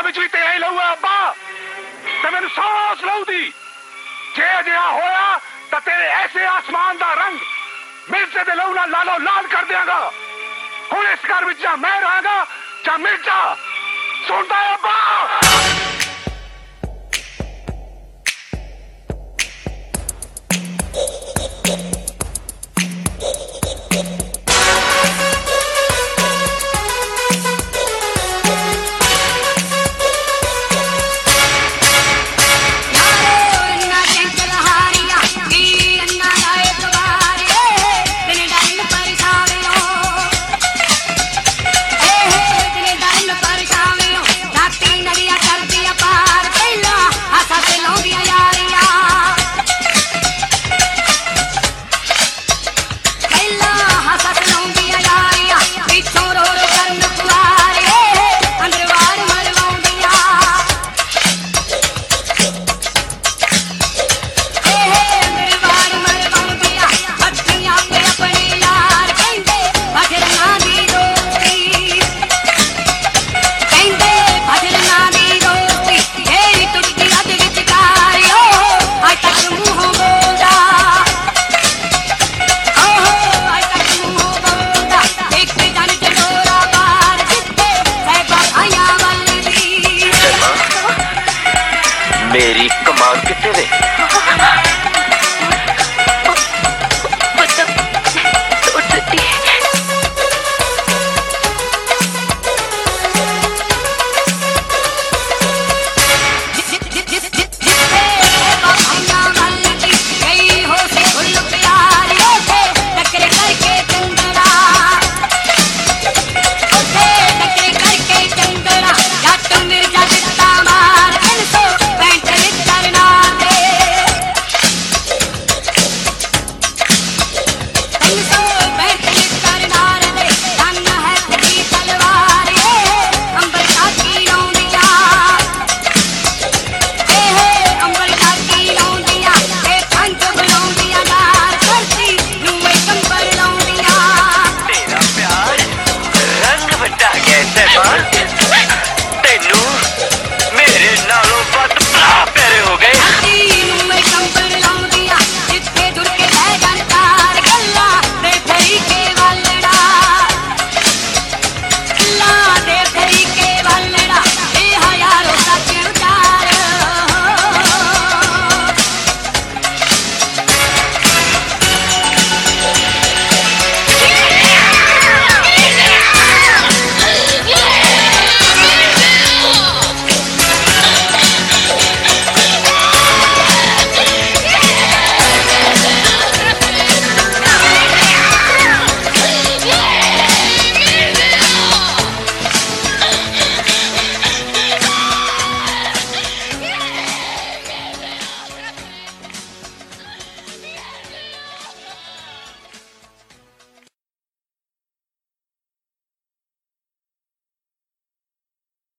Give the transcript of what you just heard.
ਪੰਜਾਬ ਵਿੱਚ ਵੀ ਤੇਰਾ ਹੀ ਲਊਗਾ, ਅੱਬਾ। ਤੇ ਮੈਨੂੰ ਸਾਹਸ ਲਊਦੀ ਜੇ ਅਜਿਹਾ ਹੋਇਆ, ਤਾਂ ਤੇਰੇ ਐਸੇ ਆਸਮਾਨ ਦਾ ਰੰਗ ਮਿਰਜ਼ੇ ਦੇ ਲਹੂ ਨਾਲ ਲਾਲੋ ਲਾਲ ਕਰ ਦਿਆਂਗਾ। ਹੁਣ ਇਸ ਘਰ ਵਿੱਚ ਜਾਂ ਮੈਂ ਰਹਾਂਗਾ ਜਾਂ ਮਿਰਜ਼ਾ। ਸੁਣਦਾ ਹੈ मेरी कमाल कितने